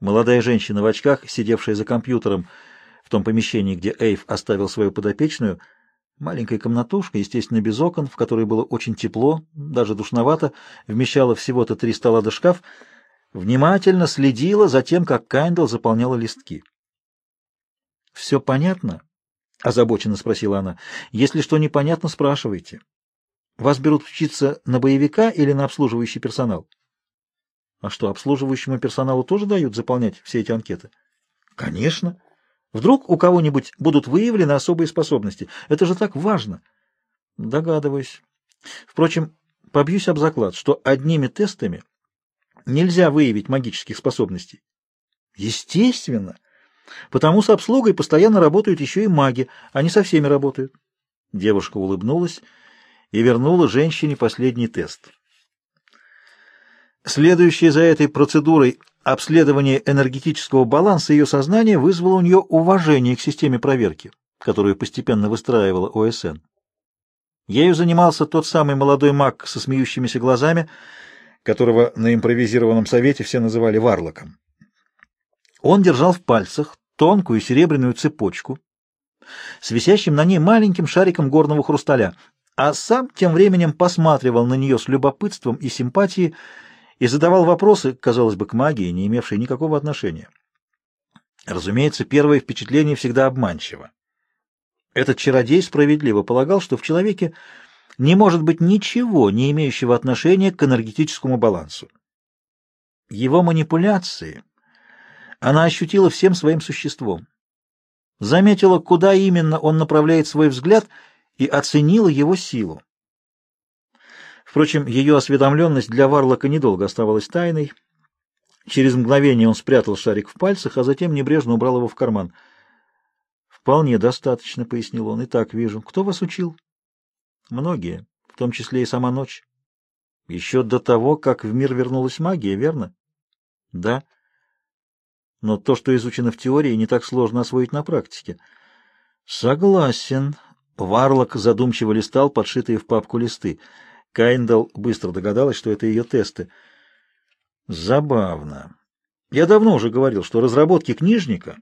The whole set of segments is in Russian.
Молодая женщина в очках, сидевшая за компьютером в том помещении, где Эйв оставил свою подопечную, маленькая комнатушка, естественно, без окон, в которой было очень тепло, даже душновато, вмещала всего-то три стола да шкаф, внимательно следила за тем, как Кайндл заполняла листки. «Все понятно?» — озабоченно спросила она. «Если что непонятно, спрашивайте. Вас берут учиться на боевика или на обслуживающий персонал?» А что, обслуживающему персоналу тоже дают заполнять все эти анкеты? Конечно. Вдруг у кого-нибудь будут выявлены особые способности. Это же так важно. Догадываюсь. Впрочем, побьюсь об заклад, что одними тестами нельзя выявить магических способностей. Естественно. Потому с обслугой постоянно работают еще и маги. Они со всеми работают. Девушка улыбнулась и вернула женщине последний тест. Следующее за этой процедурой обследование энергетического баланса ее сознания вызвало у нее уважение к системе проверки, которую постепенно выстраивала ОСН. Ею занимался тот самый молодой маг со смеющимися глазами, которого на импровизированном совете все называли Варлоком. Он держал в пальцах тонкую серебряную цепочку с висящим на ней маленьким шариком горного хрусталя, а сам тем временем посматривал на нее с любопытством и симпатией, и задавал вопросы, казалось бы, к магии, не имевшие никакого отношения. Разумеется, первое впечатление всегда обманчиво. Этот чародей справедливо полагал, что в человеке не может быть ничего, не имеющего отношения к энергетическому балансу. Его манипуляции она ощутила всем своим существом. Заметила, куда именно он направляет свой взгляд, и оценила его силу. Впрочем, ее осведомленность для Варлока недолго оставалась тайной. Через мгновение он спрятал шарик в пальцах, а затем небрежно убрал его в карман. «Вполне достаточно», — пояснил он. «И так вижу. Кто вас учил?» «Многие, в том числе и сама ночь. Еще до того, как в мир вернулась магия, верно?» «Да. Но то, что изучено в теории, не так сложно освоить на практике». «Согласен». Варлок задумчиво листал подшитые в папку листы — Кайндал быстро догадалась, что это ее тесты. Забавно. Я давно уже говорил, что разработки книжника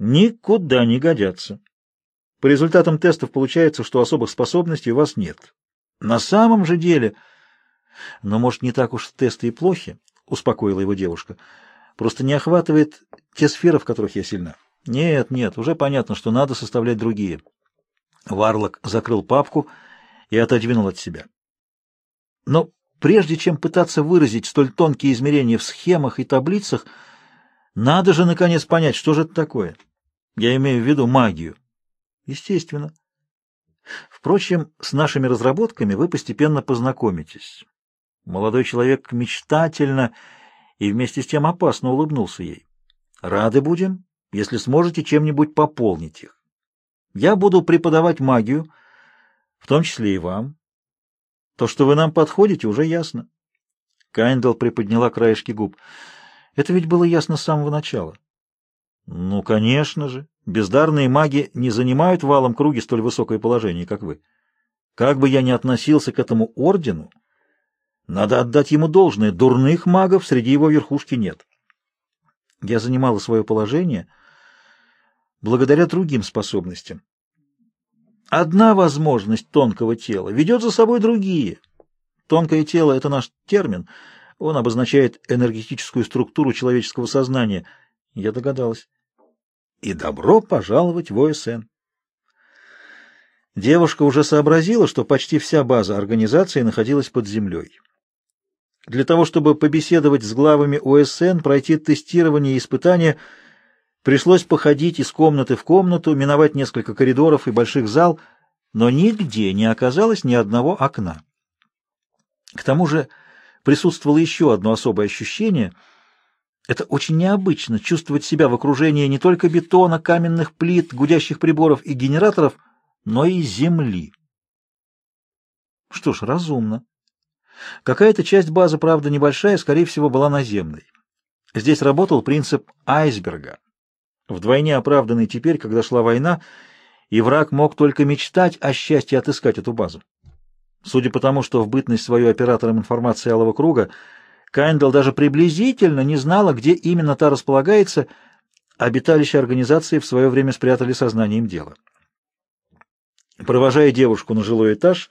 никуда не годятся. По результатам тестов получается, что особых способностей у вас нет. На самом же деле... Но, может, не так уж тесты и плохи, — успокоила его девушка. Просто не охватывает те сферы, в которых я сильна. Нет, нет, уже понятно, что надо составлять другие. Варлок закрыл папку и отодвинул от себя. Но прежде чем пытаться выразить столь тонкие измерения в схемах и таблицах, надо же наконец понять, что же это такое. Я имею в виду магию. Естественно. Впрочем, с нашими разработками вы постепенно познакомитесь. Молодой человек мечтательно и вместе с тем опасно улыбнулся ей. Рады будем, если сможете чем-нибудь пополнить их. Я буду преподавать магию, в том числе и вам. То, что вы нам подходите, уже ясно. Кайндал приподняла краешки губ. Это ведь было ясно с самого начала. Ну, конечно же. Бездарные маги не занимают в валом круге столь высокое положение, как вы. Как бы я ни относился к этому ордену, надо отдать ему должное. Дурных магов среди его верхушки нет. Я занимала свое положение благодаря другим способностям. Одна возможность тонкого тела ведет за собой другие. Тонкое тело — это наш термин. Он обозначает энергетическую структуру человеческого сознания. Я догадалась. И добро пожаловать в ОСН. Девушка уже сообразила, что почти вся база организации находилась под землей. Для того, чтобы побеседовать с главами ОСН, пройти тестирование и испытания — Пришлось походить из комнаты в комнату, миновать несколько коридоров и больших зал, но нигде не оказалось ни одного окна. К тому же присутствовало еще одно особое ощущение. Это очень необычно — чувствовать себя в окружении не только бетона, каменных плит, гудящих приборов и генераторов, но и земли. Что ж, разумно. Какая-то часть базы, правда, небольшая, скорее всего, была наземной. Здесь работал принцип айсберга вдвойне оправданный теперь, когда шла война, и враг мог только мечтать о счастье отыскать эту базу. Судя по тому, что в бытность свою оператором информации Алого Круга Кайндл даже приблизительно не знала, где именно та располагается, обиталище организации в свое время спрятали сознанием дела. Провожая девушку на жилой этаж,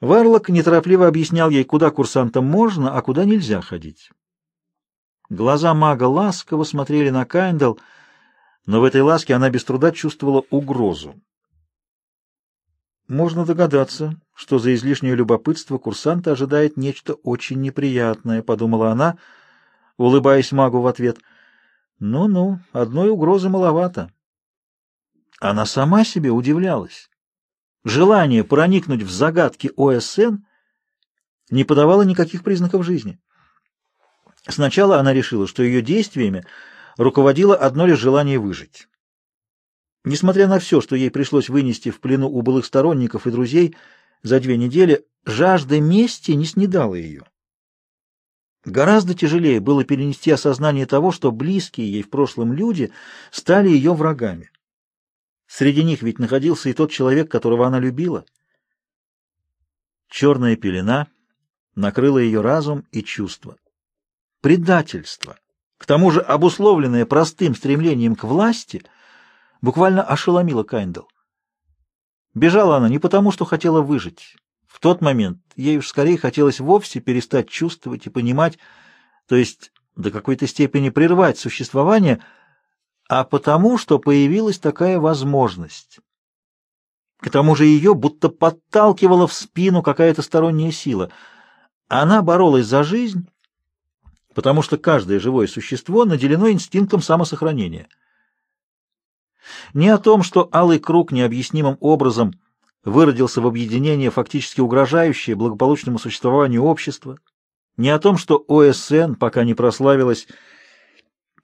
Варлок неторопливо объяснял ей, куда курсантам можно, а куда нельзя ходить. Глаза мага ласково смотрели на Кайндл, но в этой ласке она без труда чувствовала угрозу. Можно догадаться, что за излишнее любопытство курсанта ожидает нечто очень неприятное, — подумала она, улыбаясь магу в ответ. Ну-ну, одной угрозы маловато. Она сама себе удивлялась. Желание проникнуть в загадки ОСН не подавало никаких признаков жизни. Сначала она решила, что ее действиями руководило одно лишь желание выжить. Несмотря на все, что ей пришлось вынести в плену у былых сторонников и друзей за две недели, жажда мести не снедала ее. Гораздо тяжелее было перенести осознание того, что близкие ей в прошлом люди стали ее врагами. Среди них ведь находился и тот человек, которого она любила. Черная пелена накрыла ее разум и чувства. Предательство, к тому же обусловленное простым стремлением к власти — буквально ошеломила Кайндл. Бежала она не потому, что хотела выжить. В тот момент ей уж скорее хотелось вовсе перестать чувствовать и понимать, то есть до какой-то степени прервать существование, а потому, что появилась такая возможность. К тому же ее будто подталкивала в спину какая-то сторонняя сила. Она боролась за жизнь, потому что каждое живое существо наделено инстинктом самосохранения — ни о том, что Алый Круг необъяснимым образом выродился в объединение, фактически угрожающее благополучному существованию общества, ни о том, что ОСН пока не прославилась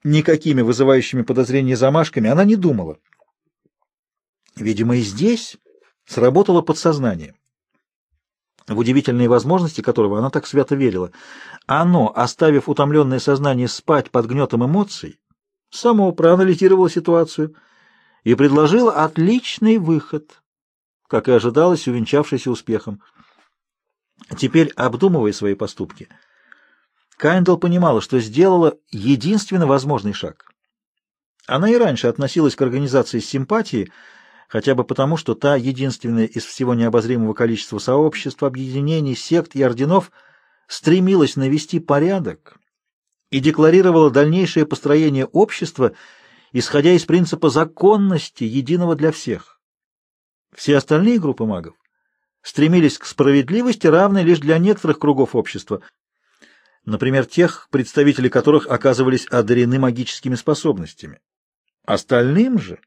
никакими вызывающими подозрения замашками, она не думала. Видимо, и здесь сработало подсознание, в удивительные возможности которого она так свято верила. Оно, оставив утомленное сознание спать под гнетом эмоций, само проанализировало ситуацию — и предложила отличный выход, как и ожидалось, увенчавшийся успехом. Теперь, обдумывая свои поступки, Кайндл понимала, что сделала единственно возможный шаг. Она и раньше относилась к организации с симпатией, хотя бы потому, что та единственная из всего необозримого количества сообществ, объединений, сект и орденов стремилась навести порядок и декларировала дальнейшее построение общества – исходя из принципа законности, единого для всех. Все остальные группы магов стремились к справедливости, равной лишь для некоторых кругов общества, например, тех, представители которых оказывались одарены магическими способностями. Остальным же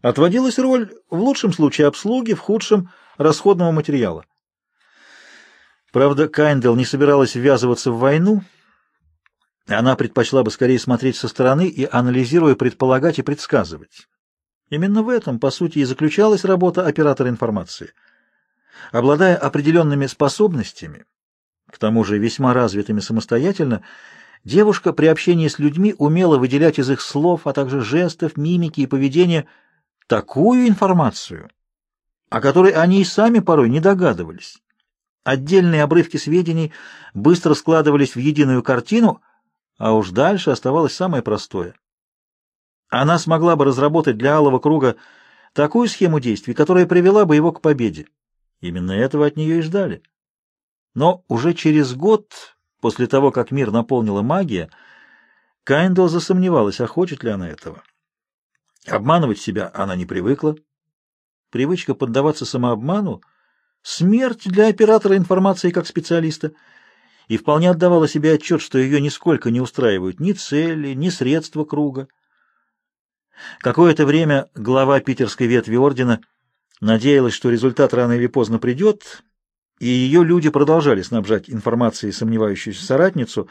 отводилась роль в лучшем случае обслуги, в худшем – расходного материала. Правда, Кайндел не собиралась ввязываться в войну – она предпочла бы скорее смотреть со стороны и, анализируя, предполагать и предсказывать. Именно в этом, по сути, и заключалась работа оператора информации. Обладая определенными способностями, к тому же весьма развитыми самостоятельно, девушка при общении с людьми умела выделять из их слов, а также жестов, мимики и поведения такую информацию, о которой они и сами порой не догадывались. Отдельные обрывки сведений быстро складывались в единую картину — а уж дальше оставалось самое простое. Она смогла бы разработать для Алого Круга такую схему действий, которая привела бы его к победе. Именно этого от нее и ждали. Но уже через год, после того, как мир наполнила магия, Кайндл засомневалась, а хочет ли она этого. Обманывать себя она не привыкла. Привычка поддаваться самообману — смерть для оператора информации как специалиста — и вполне отдавала себе отчет, что ее нисколько не устраивают ни цели, ни средства круга. Какое-то время глава питерской ветви ордена надеялась, что результат рано или поздно придет, и ее люди продолжали снабжать информацией сомневающуюся соратницу,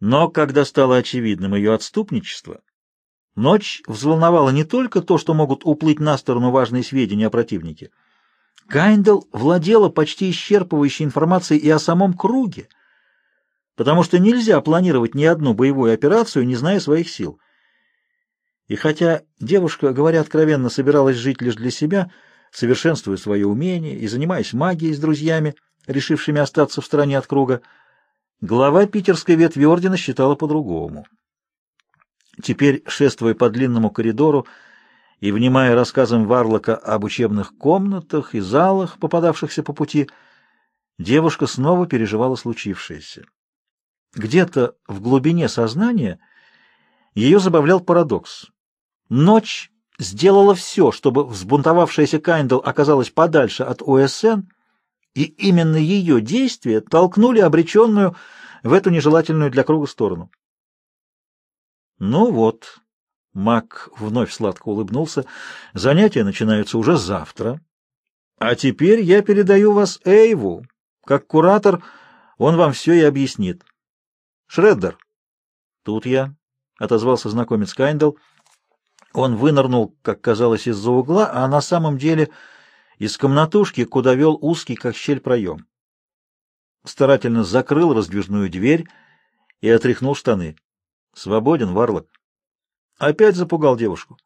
но когда стало очевидным ее отступничество, ночь взволновала не только то, что могут уплыть на сторону важные сведения о противнике. Кайндл владела почти исчерпывающей информацией и о самом круге, потому что нельзя планировать ни одну боевую операцию, не зная своих сил. И хотя девушка, говоря откровенно, собиралась жить лишь для себя, совершенствуя свои умения и занимаясь магией с друзьями, решившими остаться в стороне от круга, Глава питерской ветви ордена считала по-другому. Теперь, шествуя по длинному коридору и внимая рассказам Варлока об учебных комнатах и залах, попадавшихся по пути, девушка снова переживала случившееся. Где-то в глубине сознания ее забавлял парадокс. Ночь сделала все, чтобы взбунтовавшаяся Кайндл оказалась подальше от ОСН, и именно ее действия толкнули обреченную в эту нежелательную для круга сторону. Ну вот, Мак вновь сладко улыбнулся, занятия начинаются уже завтра. А теперь я передаю вас Эйву. Как куратор он вам все и объяснит. Шреддер. Тут я, — отозвался знакомец Кайндл. Он вынырнул, как казалось, из-за угла, а на самом деле из комнатушки, куда вел узкий, как щель, проем. Старательно закрыл раздвижную дверь и отряхнул штаны. Свободен, Варлок. Опять запугал девушку.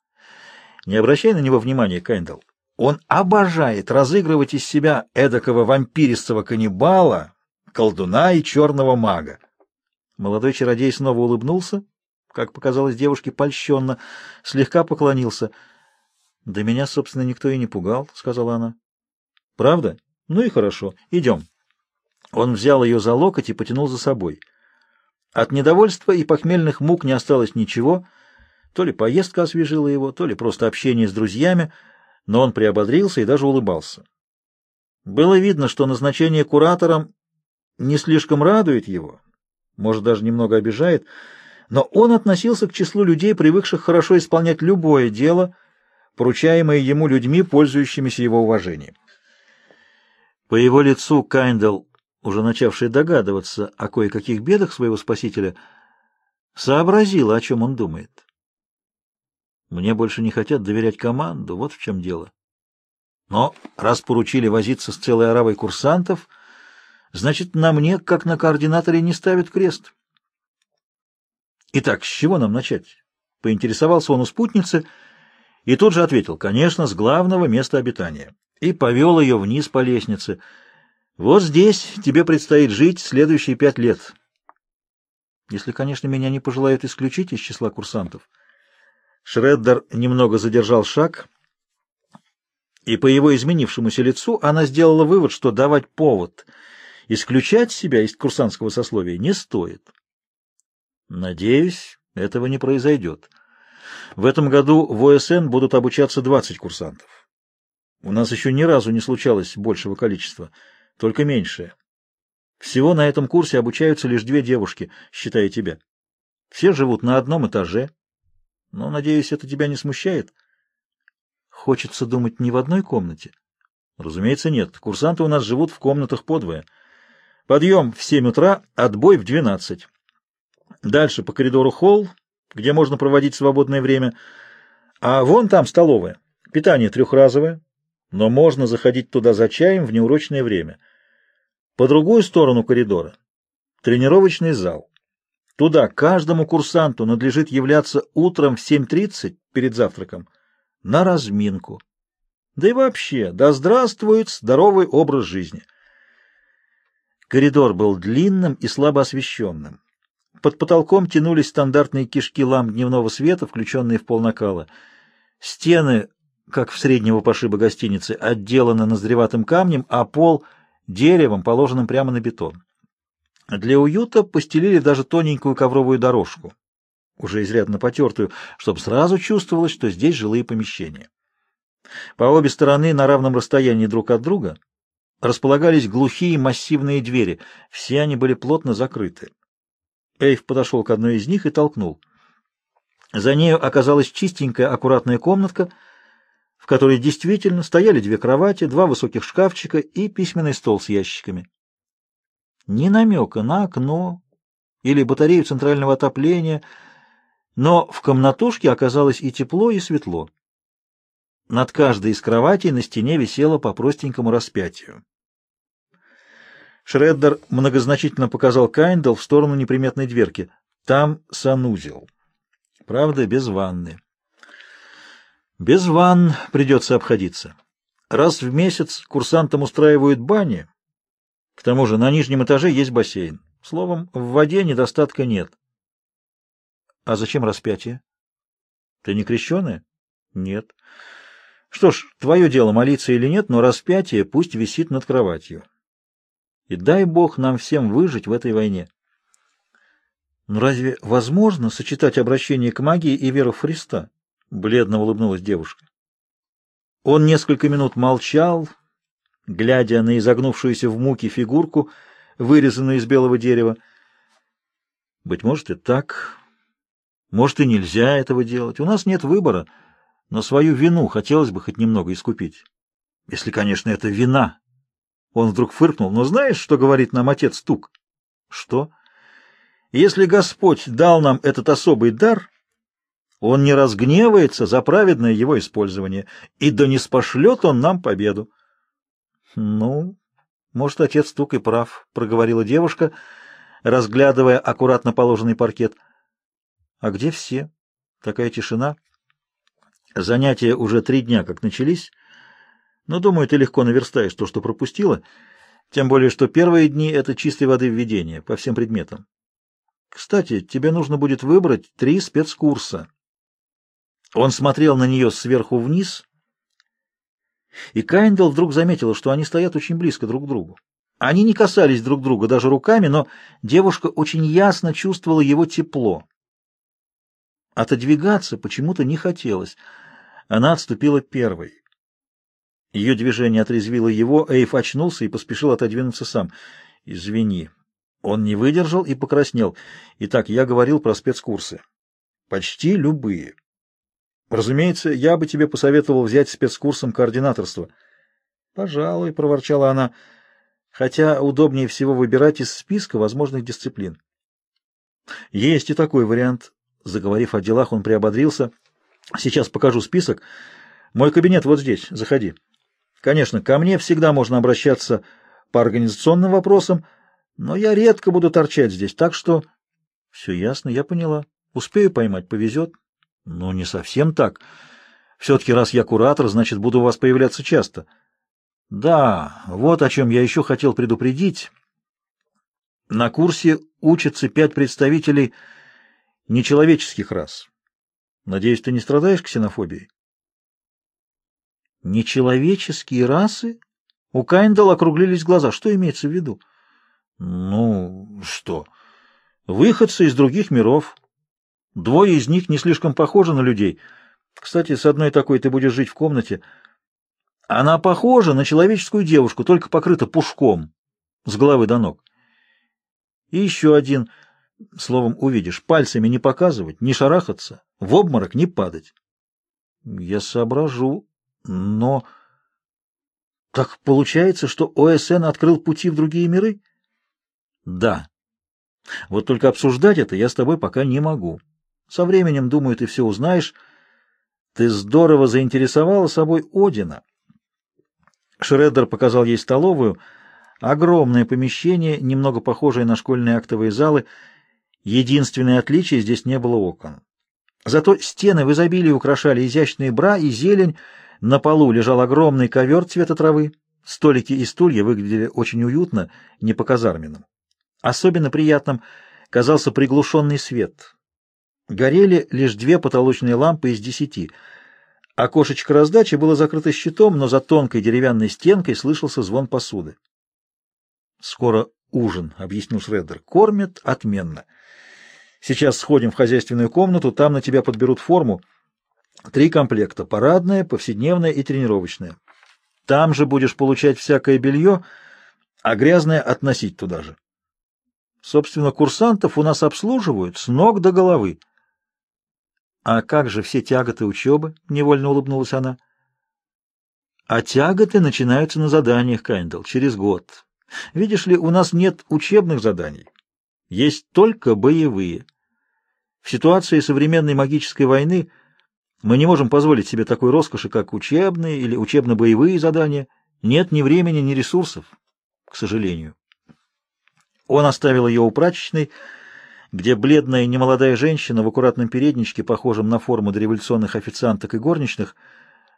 Не обращай на него внимания, Кайндл. Он обожает разыгрывать из себя эдакого вампиристого каннибала, колдуна и черного мага. Молодой чародей снова улыбнулся, как показалось девушке польщенно, слегка поклонился — да меня, собственно, никто и не пугал, — сказала она. — Правда? Ну и хорошо. Идем. Он взял ее за локоть и потянул за собой. От недовольства и похмельных мук не осталось ничего. То ли поездка освежила его, то ли просто общение с друзьями, но он приободрился и даже улыбался. Было видно, что назначение куратором не слишком радует его, может, даже немного обижает, но он относился к числу людей, привыкших хорошо исполнять любое дело — поручаемые ему людьми, пользующимися его уважением. По его лицу Кайндл, уже начавший догадываться о кое-каких бедах своего спасителя, сообразила, о чем он думает. Мне больше не хотят доверять команду, вот в чем дело. Но раз поручили возиться с целой оравой курсантов, значит, на мне, как на координаторе, не ставят крест. Итак, с чего нам начать? Поинтересовался он у спутницы — и тут же ответил, конечно, с главного места обитания. И повел ее вниз по лестнице. Вот здесь тебе предстоит жить следующие пять лет. Если, конечно, меня не пожелают исключить из числа курсантов. Шреддер немного задержал шаг, и по его изменившемуся лицу она сделала вывод, что давать повод исключать себя из курсантского сословия не стоит. Надеюсь, этого не произойдет. В этом году в ОСН будут обучаться 20 курсантов. У нас еще ни разу не случалось большего количества, только меньшее. Всего на этом курсе обучаются лишь две девушки, считая тебя. Все живут на одном этаже. Но, надеюсь, это тебя не смущает? Хочется думать не в одной комнате? Разумеется, нет. Курсанты у нас живут в комнатах подвое. Подъем в 7 утра, отбой в 12. Дальше по коридору холл, где можно проводить свободное время. А вон там столовая. Питание трехразовое, но можно заходить туда за чаем в неурочное время. По другую сторону коридора — тренировочный зал. Туда каждому курсанту надлежит являться утром в 7.30 перед завтраком на разминку. Да и вообще, да здравствует здоровый образ жизни. Коридор был длинным и слабо освещенным. Под потолком тянулись стандартные кишки ламп дневного света, включенные в пол накала. Стены, как в среднего пошиба гостиницы, отделаны ноздреватым камнем, а пол — деревом, положенным прямо на бетон. Для уюта постелили даже тоненькую ковровую дорожку, уже изрядно потертую, чтобы сразу чувствовалось, что здесь жилые помещения. По обе стороны, на равном расстоянии друг от друга, располагались глухие массивные двери, все они были плотно закрыты. Эйв подошел к одной из них и толкнул. За нею оказалась чистенькая, аккуратная комнатка, в которой действительно стояли две кровати, два высоких шкафчика и письменный стол с ящиками. Ни намека на окно или батарею центрального отопления, но в комнатушке оказалось и тепло, и светло. Над каждой из кроватей на стене висело по простенькому распятию. Шреддер многозначительно показал Кайндл в сторону неприметной дверки. Там санузел. Правда, без ванны. Без ванн придется обходиться. Раз в месяц курсантам устраивают бани. К тому же на нижнем этаже есть бассейн. Словом, в воде недостатка нет. А зачем распятие? Ты не крещеная? Нет. Что ж, твое дело молиться или нет, но распятие пусть висит над кроватью. И дай Бог нам всем выжить в этой войне. Но разве возможно сочетать обращение к магии и веру в Христа? Бледно улыбнулась девушка. Он несколько минут молчал, глядя на изогнувшуюся в муке фигурку, вырезанную из белого дерева. Быть может и так, может и нельзя этого делать. У нас нет выбора, но свою вину хотелось бы хоть немного искупить. Если, конечно, это вина. Он вдруг фыркнул. Но знаешь, что говорит нам отец Тук? Что? Если Господь дал нам этот особый дар, Он не разгневается за праведное его использование, и да не спошлет Он нам победу. — Ну, может, отец Тук и прав, — проговорила девушка, разглядывая аккуратно положенный паркет. — А где все? Такая тишина. Занятия уже три дня как начались, но, думаю, ты легко наверстаешь то, что пропустила, тем более, что первые дни — это чистой воды введение по всем предметам. Кстати, тебе нужно будет выбрать три спецкурса. Он смотрел на нее сверху вниз, и Кайндл вдруг заметила, что они стоят очень близко друг к другу. Они не касались друг друга даже руками, но девушка очень ясно чувствовала его тепло. Отодвигаться почему-то не хотелось. Она отступила первой. Ее движение отрезвило его, Эйв очнулся и поспешил отодвинуться сам. «Извини». Он не выдержал и покраснел. Итак, я говорил про спецкурсы. Почти любые. Разумеется, я бы тебе посоветовал взять спецкурсом координаторство. Пожалуй, проворчала она, хотя удобнее всего выбирать из списка возможных дисциплин. Есть и такой вариант. Заговорив о делах, он приободрился. Сейчас покажу список. Мой кабинет вот здесь. Заходи. Конечно, ко мне всегда можно обращаться по организационным вопросам, но я редко буду торчать здесь, так что... Все ясно, я поняла. Успею поймать, повезет. Ну, не совсем так. Все-таки раз я куратор, значит, буду у вас появляться часто. Да, вот о чем я еще хотел предупредить. На курсе учатся пять представителей нечеловеческих рас. Надеюсь, ты не страдаешь ксенофобией? Нечеловеческие расы? У Кайндала округлились глаза. Что имеется в виду? Ну, что? Выходцы из других миров. Двое из них не слишком похожи на людей. Кстати, с одной такой ты будешь жить в комнате. Она похожа на человеческую девушку, только покрыта пушком, с головы до ног. И еще один, словом, увидишь, пальцами не показывать, не шарахаться, в обморок не падать. Я соображу, но... Так получается, что ОСН открыл пути в другие миры? Да. Вот только обсуждать это я с тобой пока не могу. Со временем, думаю, ты все узнаешь. Ты здорово заинтересовала собой Одина. Шреддер показал ей столовую. Огромное помещение, немного похожее на школьные актовые залы. Единственное отличие — здесь не было окон. Зато стены в изобилии украшали изящные бра и зелень. На полу лежал огромный ковер цвета травы. Столики и стулья выглядели очень уютно, не по-казарменному. Особенно приятным казался приглушенный свет. Горели лишь две потолочные лампы из десяти. Окошечко раздачи было закрыто щитом, но за тонкой деревянной стенкой слышался звон посуды. «Скоро ужин», — объяснил Шреддер. «Кормят отменно. Сейчас сходим в хозяйственную комнату, там на тебя подберут форму. Три комплекта — парадная, повседневная и тренировочная. Там же будешь получать всякое белье, а грязное относить туда же. Собственно, курсантов у нас обслуживают с ног до головы. — А как же все тяготы учебы? — невольно улыбнулась она. — А тяготы начинаются на заданиях, Кайндл, через год. Видишь ли, у нас нет учебных заданий. Есть только боевые. В ситуации современной магической войны мы не можем позволить себе такой роскоши, как учебные или учебно-боевые задания. Нет ни времени, ни ресурсов, к сожалению. Он оставил ее у прачечной, где бледная немолодая женщина в аккуратном передничке, похожем на форму дореволюционных официанток и горничных,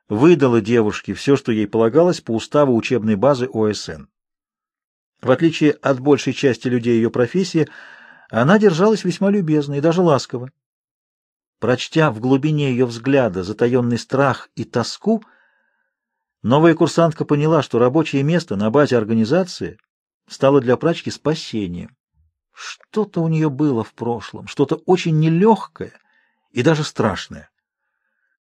выдала девушке все, что ей полагалось по уставу учебной базы ОСН. В отличие от большей части людей ее профессии, она держалась весьма любезно и даже ласково. Прочтя в глубине ее взгляда затаенный страх и тоску, новая курсантка поняла, что рабочее место на базе организации стало для прачки спасением. Что-то у нее было в прошлом, что-то очень нелегкое и даже страшное.